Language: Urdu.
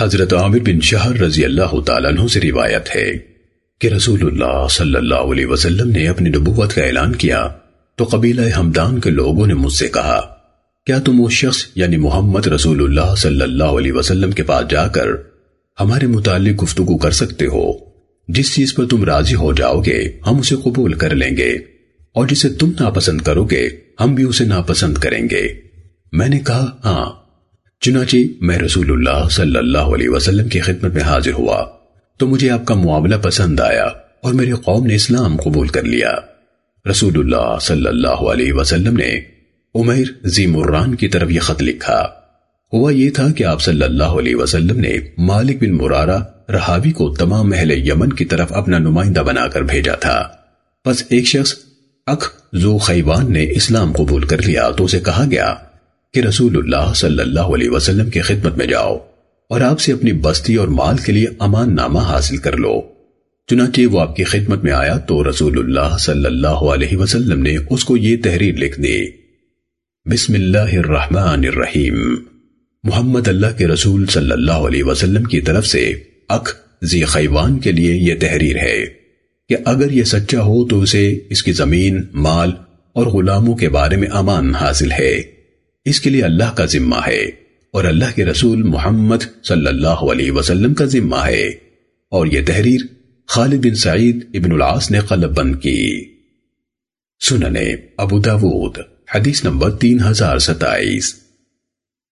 حضرت عامر بن شہر رضی اللہ تعالیٰ عنہ سے روایت ہے کہ رسول اللہ صلی اللہ علیہ وسلم نے اپنی نبوت کا اعلان کیا تو قبیلہ ہمدان کے لوگوں نے مجھ سے کہا، کیا تم اس شخص یعنی محمد رسول اللہ صلی اللہ علیہ وسلم کے پاس جا کر ہمارے متعلق گفتگو کر سکتے ہو؟ جس چیز پر تم راضی ہو جاؤ گے، ہم اسے قبول کر لیں گے، اور جسے تم ناپسند کرو گے، ہم بھی اسے ناپسند کریں گے۔ میں نے کہا ہاں۔ چنانچہ میں رسول اللہ صلی اللہ علیہ وسلم کی خدمت میں حاضر ہوا تو مجھے آپ کا معاملہ پسند آیا اور میری قوم نے اسلام قبول کر لیا۔ رسول اللہ صلی اللہ علیہ وسلم نے عمیر زی مران کی طرف یہ خط لکھا۔ ہوا یہ تھا کہ آپ صلی اللہ علیہ وسلم نے مالک بن مرارہ رہاوی کو تمام محل یمن کی طرف اپنا نمائندہ بنا کر بھیجا تھا۔ پس ایک شخص اخ زو خیوان نے اسلام قبول کر لیا تو اسے کہا گیا کہ رسول اللہ صلی اللہ علیہ وسلم کی خدمت میں جاؤ اور آپ سے اپنی بستی اور مال کے لیے امان نامہ حاصل کر لو۔ چنانچہ وہ آپ کی خدمت میں آیا تو رسول اللہ صلی اللہ علیہ وسلم نے اس کو یہ تحریر لکھ دی۔ بسم اللہ الرحمن الرحیم۔ محمد اللہ کے رسول صلی اللہ علیہ وسلم کی طرف سے اخ زی خیوان کے لیے یہ تحریر ہے کہ اگر یہ سچا ہو تو اسے اس کی زمین، مال اور غلاموں کے بارے میں امان حاصل ہے۔ اس کے لیے اللہ کا ذمہ ہے اور اللہ کے رسول محمد صلی اللہ علیہ وسلم کا ذمہ ہے۔ اور یہ تحریر خالد بن سعید ابن العاص نے قلب بند کی۔ سننے ابو داود، حدیث نمبر تین ہزار ستائیس۔